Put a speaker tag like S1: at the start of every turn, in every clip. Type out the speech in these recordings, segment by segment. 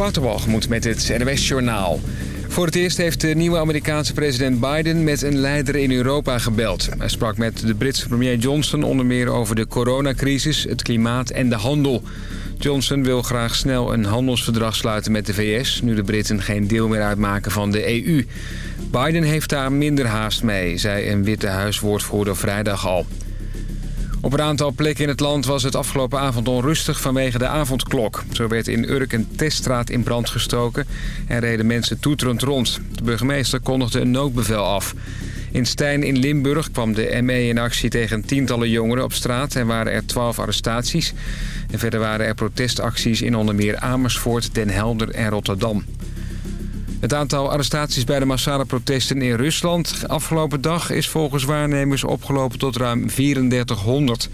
S1: Waterwalgemoed met het NWS Journaal. Voor het eerst heeft de nieuwe Amerikaanse president Biden met een leider in Europa gebeld. Hij sprak met de Britse premier Johnson onder meer over de coronacrisis, het klimaat en de handel. Johnson wil graag snel een handelsverdrag sluiten met de VS... nu de Britten geen deel meer uitmaken van de EU. Biden heeft daar minder haast mee, zei een Witte Huiswoordvoerder vrijdag al. Op een aantal plekken in het land was het afgelopen avond onrustig vanwege de avondklok. Zo werd in Urk een teststraat in brand gestoken en reden mensen toeterend rond. De burgemeester kondigde een noodbevel af. In Stijn in Limburg kwam de ME in actie tegen tientallen jongeren op straat... en waren er twaalf arrestaties. En verder waren er protestacties in onder meer Amersfoort, Den Helder en Rotterdam. Het aantal arrestaties bij de massale protesten in Rusland afgelopen dag is volgens waarnemers opgelopen tot ruim 3400.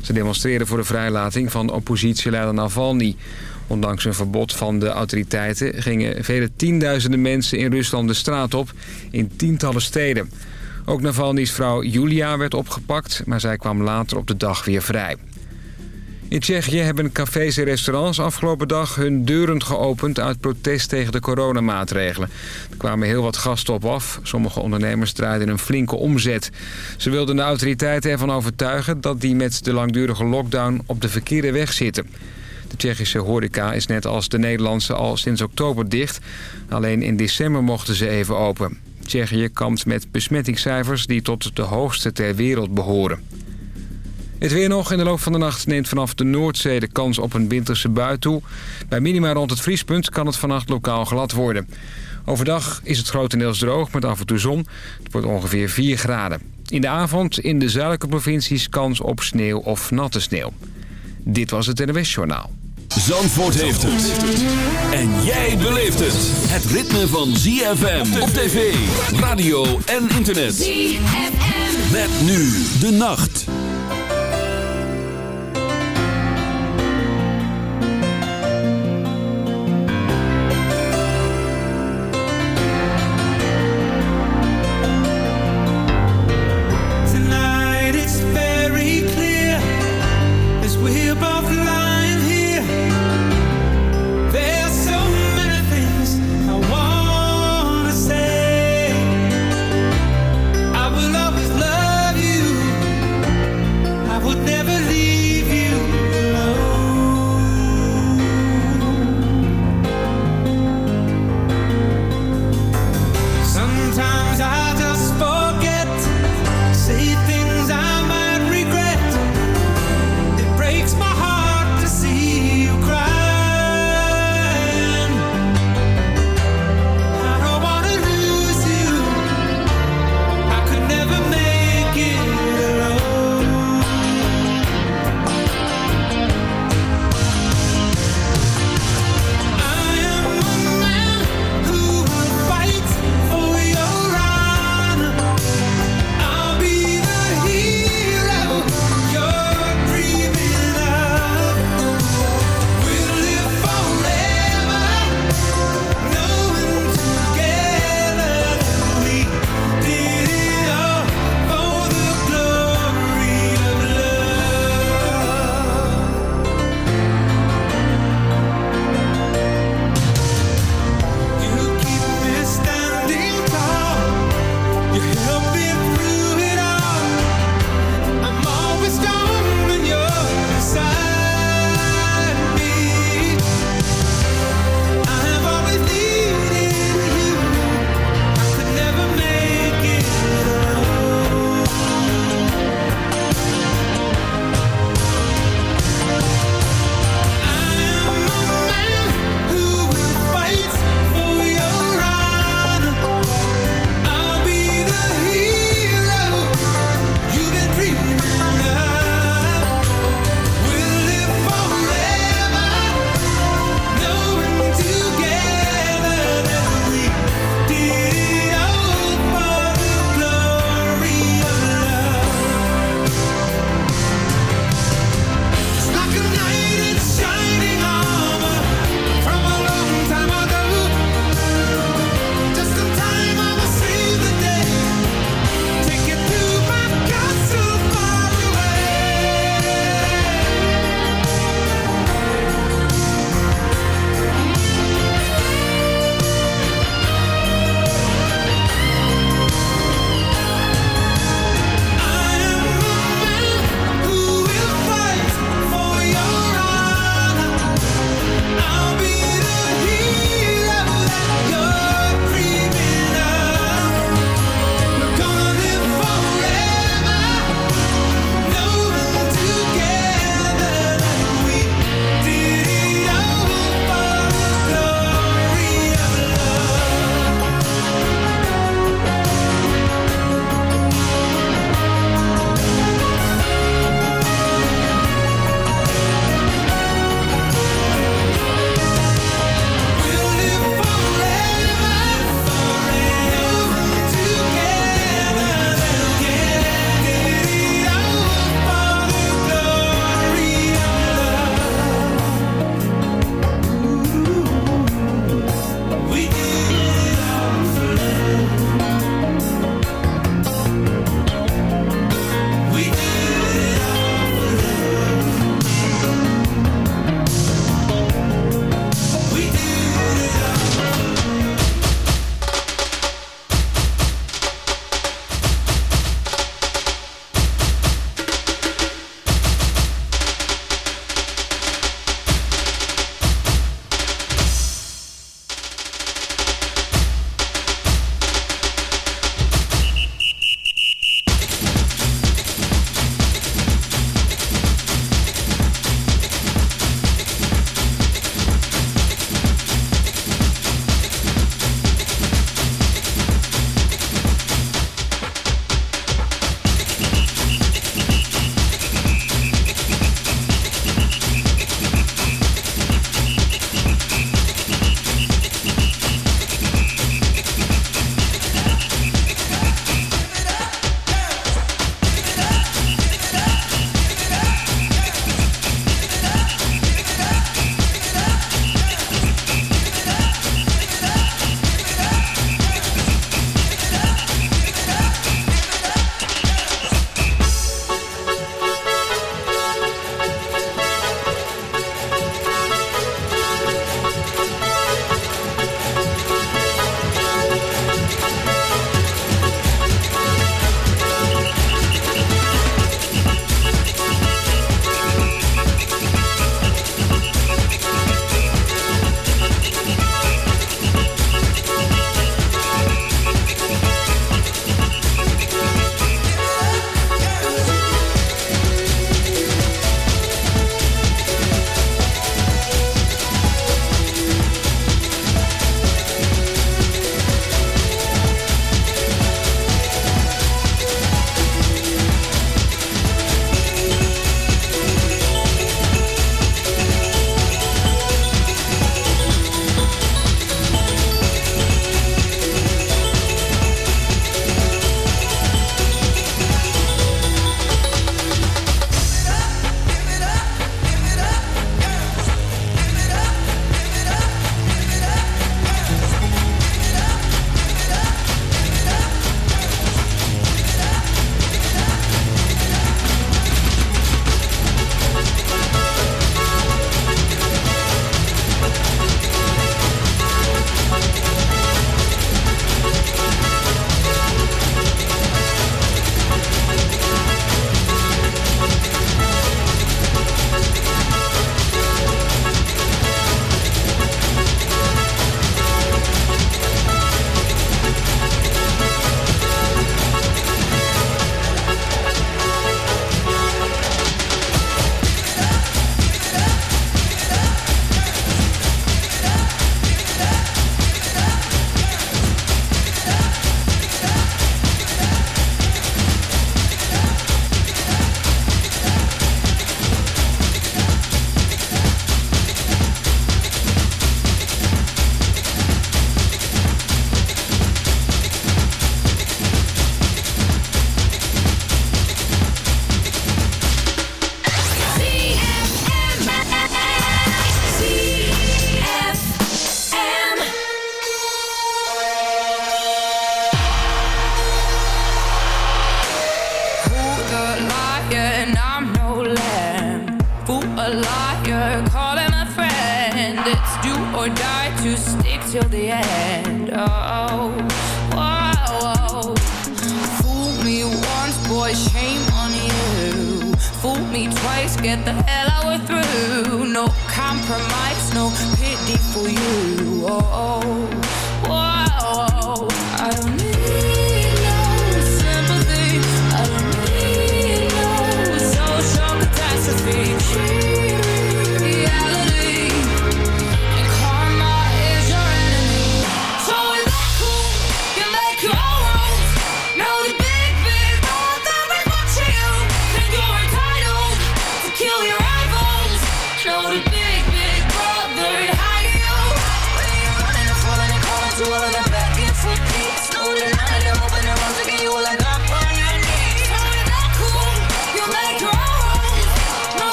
S1: Ze demonstreren voor de vrijlating van oppositieleider Navalny. Ondanks een verbod van de autoriteiten gingen vele tienduizenden mensen in Rusland de straat op in tientallen steden. Ook Navalny's vrouw Julia werd opgepakt, maar zij kwam later op de dag weer vrij. In Tsjechië hebben cafés en restaurants afgelopen dag hun deuren geopend... uit protest tegen de coronamaatregelen. Er kwamen heel wat gasten op af. Sommige ondernemers draaiden een flinke omzet. Ze wilden de autoriteiten ervan overtuigen... dat die met de langdurige lockdown op de verkeerde weg zitten. De Tsjechische horeca is net als de Nederlandse al sinds oktober dicht. Alleen in december mochten ze even open. Tsjechië kampt met besmettingscijfers die tot de hoogste ter wereld behoren. Het weer nog. In de loop van de nacht neemt vanaf de Noordzee de kans op een winterse bui toe. Bij minima rond het vriespunt kan het vannacht lokaal glad worden. Overdag is het grotendeels droog met af en toe zon. Het wordt ongeveer 4 graden. In de avond in de zuidelijke provincies kans op sneeuw of natte sneeuw. Dit was het NWS Journaal.
S2: Zandvoort heeft het. En jij beleeft het. Het ritme van ZFM op tv, radio en internet. ZFM. Met nu de nacht.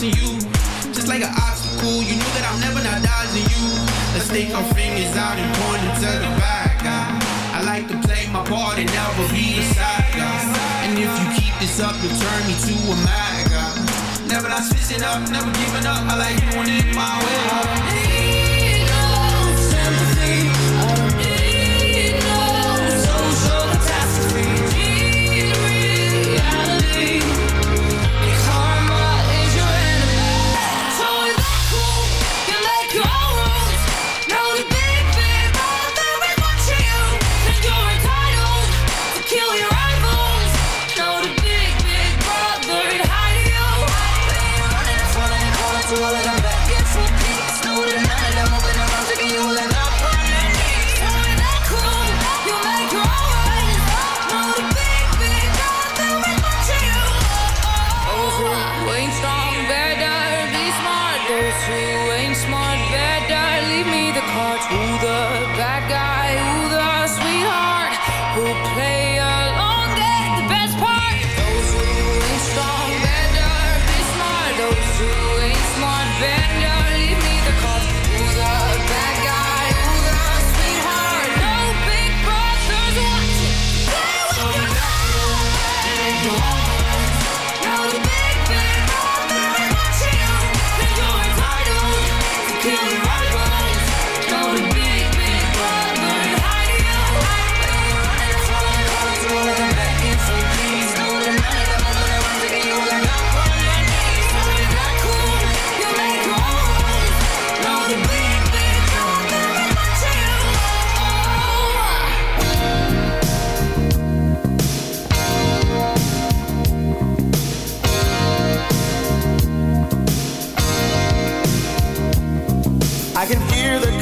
S3: Watching you. Just like an obstacle, you know that I'm never not dodging you. Let's stick our fingers out and point it to the bad guy. I like to play my part and never be the side guy. And if you keep this up, you'll turn me to a mad guy. Never not switching up, never giving up. I like doing it my way.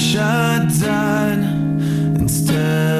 S4: shut down instead.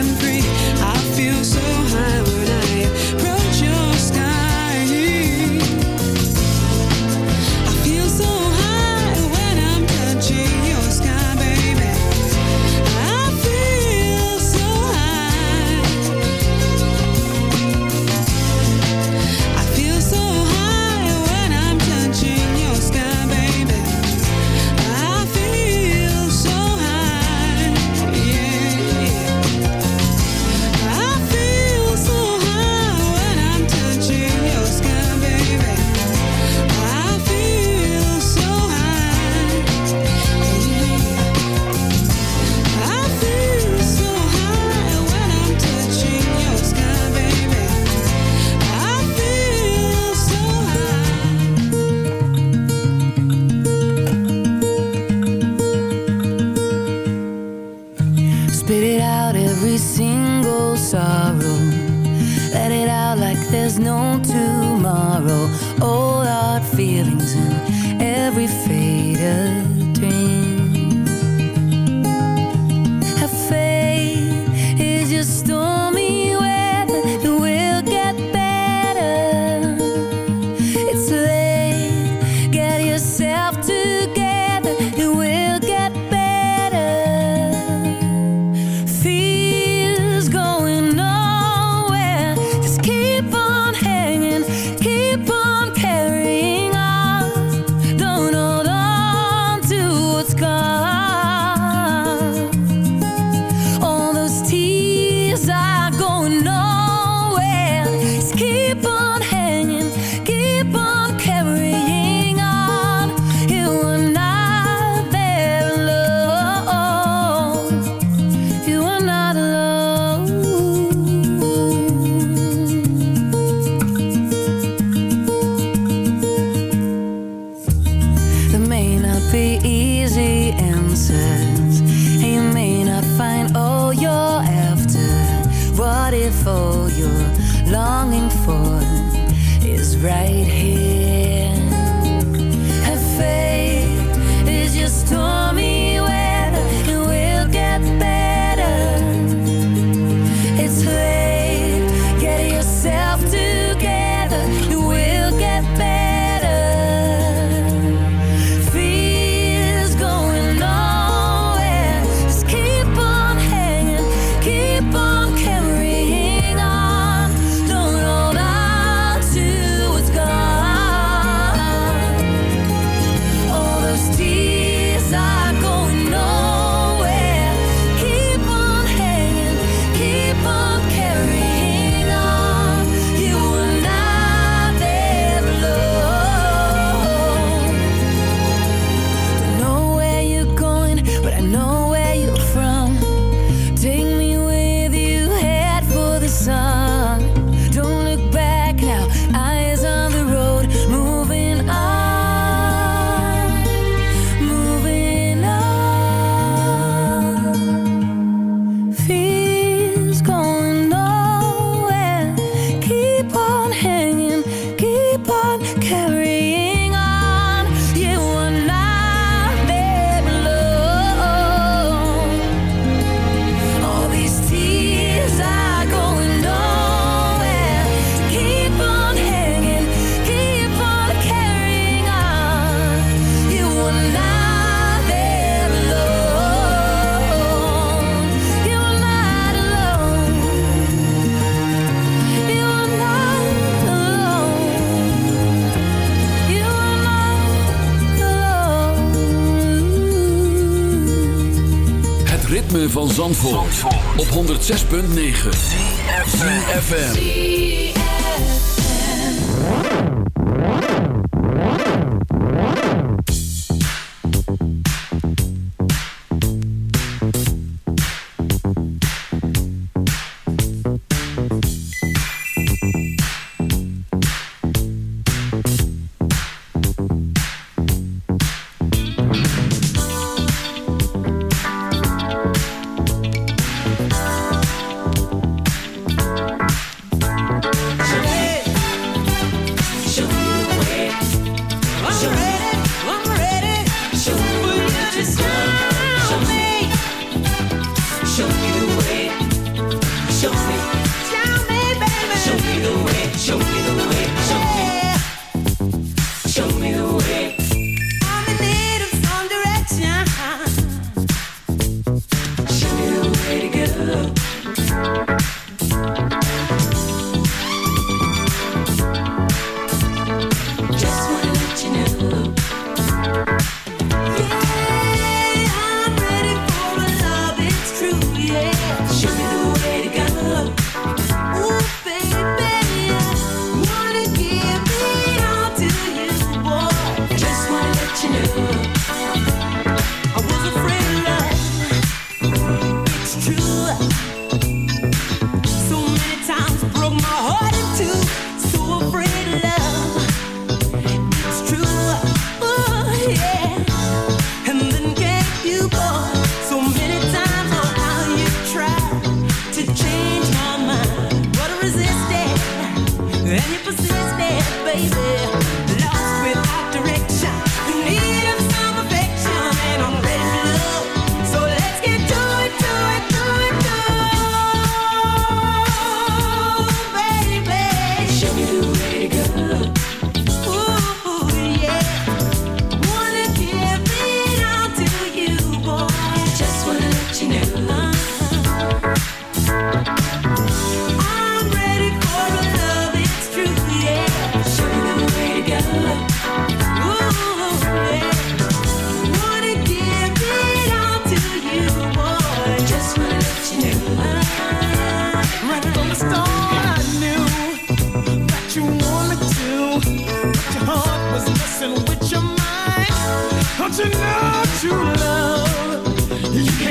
S5: you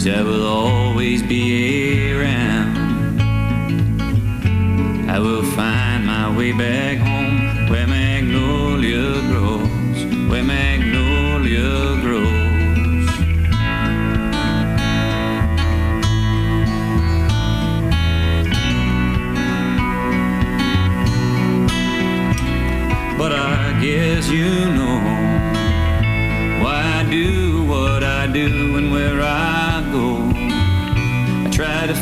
S6: she's ever the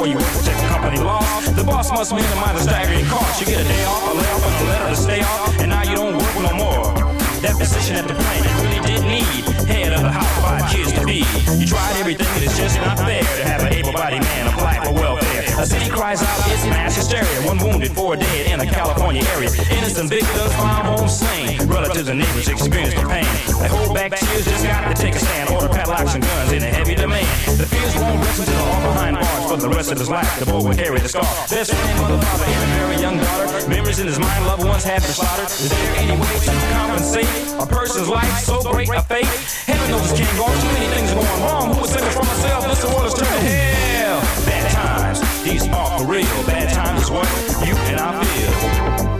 S7: Where you the company laws. The boss must minimize the staggering cost. You get a day off, a layoff, and a letter to stay off. And now you don't work no more. That position at the plant you really did need. House, five kids to be. You tried everything, and it's just not fair to have an able-bodied man apply for welfare. A city cries out, it's mass hysteria. One wounded, four dead in a California area. Innocent victims found home slain. Relatives and neighbors experience the pain. They hold back tears, just got to take a stand. Order padlocks and guns in a heavy demand. The fears won't rest until all behind bars for the rest of his life. The boy will carry the scar. Best friend, mother, father, and a very young daughter. Memories in his mind, loved ones have been slaughtered. Is there any way to compensate a person's life so great a fate? Knows it can't go. Too many things are going wrong. Who was for myself? This world is turning hell. Bad times, these are for real. Bad times is what you and I feel.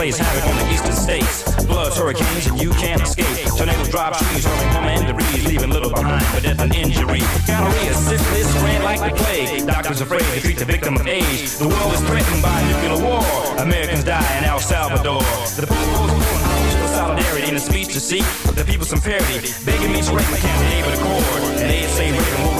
S7: Plays havoc on the eastern states. Floods, hurricanes, and you can't escape. Tornadoes drop trees, hurling home and debris, leaving little behind for death and injury. Gonorrhea, syphilis, spread like the plague. Doctors afraid to treat the victim of AIDS. The world is threatened by nuclear war. Americans die in El Salvador. The people's solidarity in a speech to seek the people some parity. Begging me to rate my candidate with a cord. And they say Reagan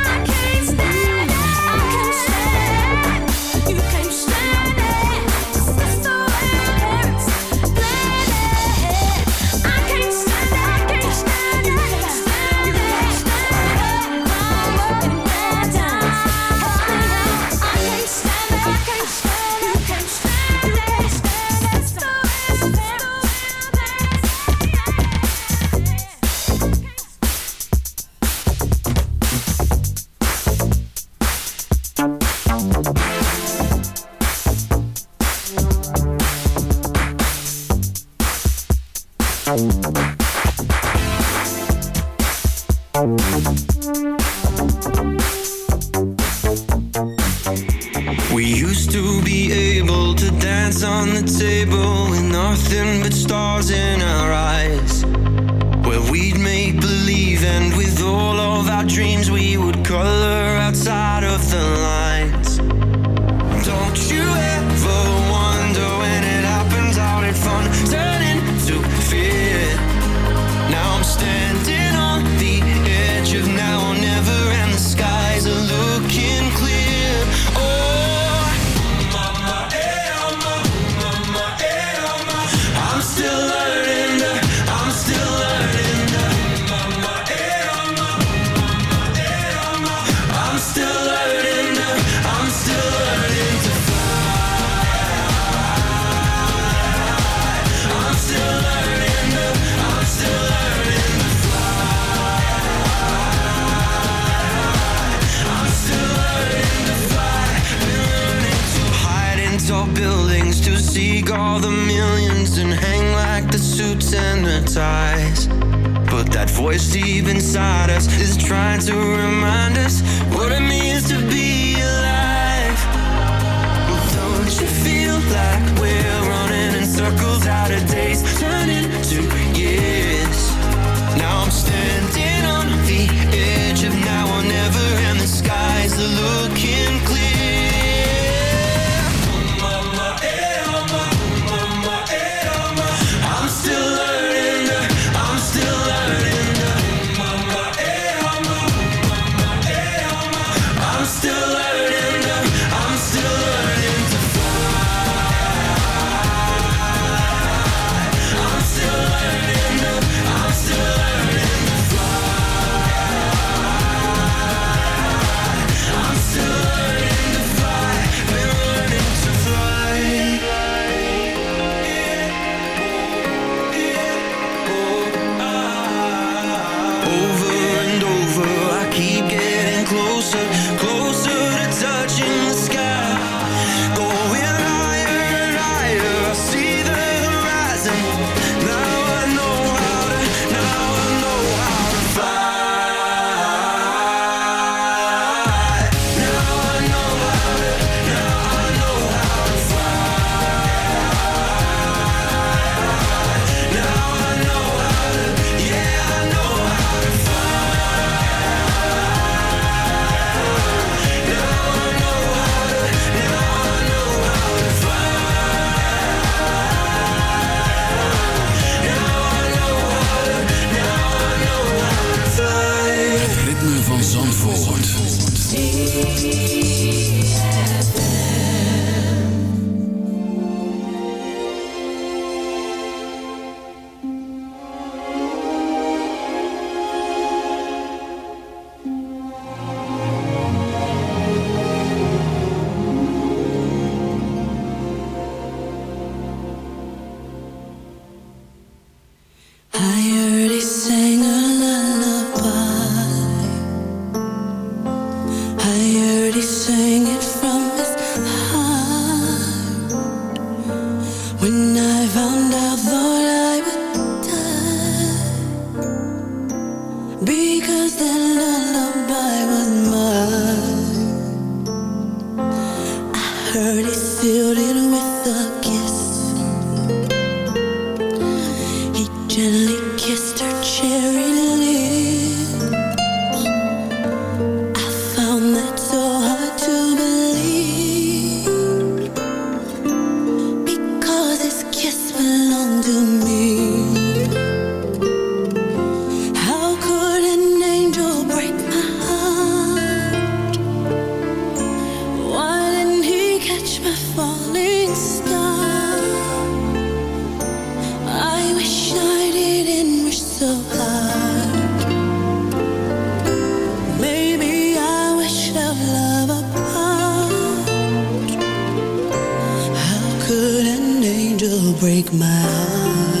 S4: All the millions and hang like the suits and the ties. But that voice deep inside us is trying to remind us
S8: could an angel break my heart?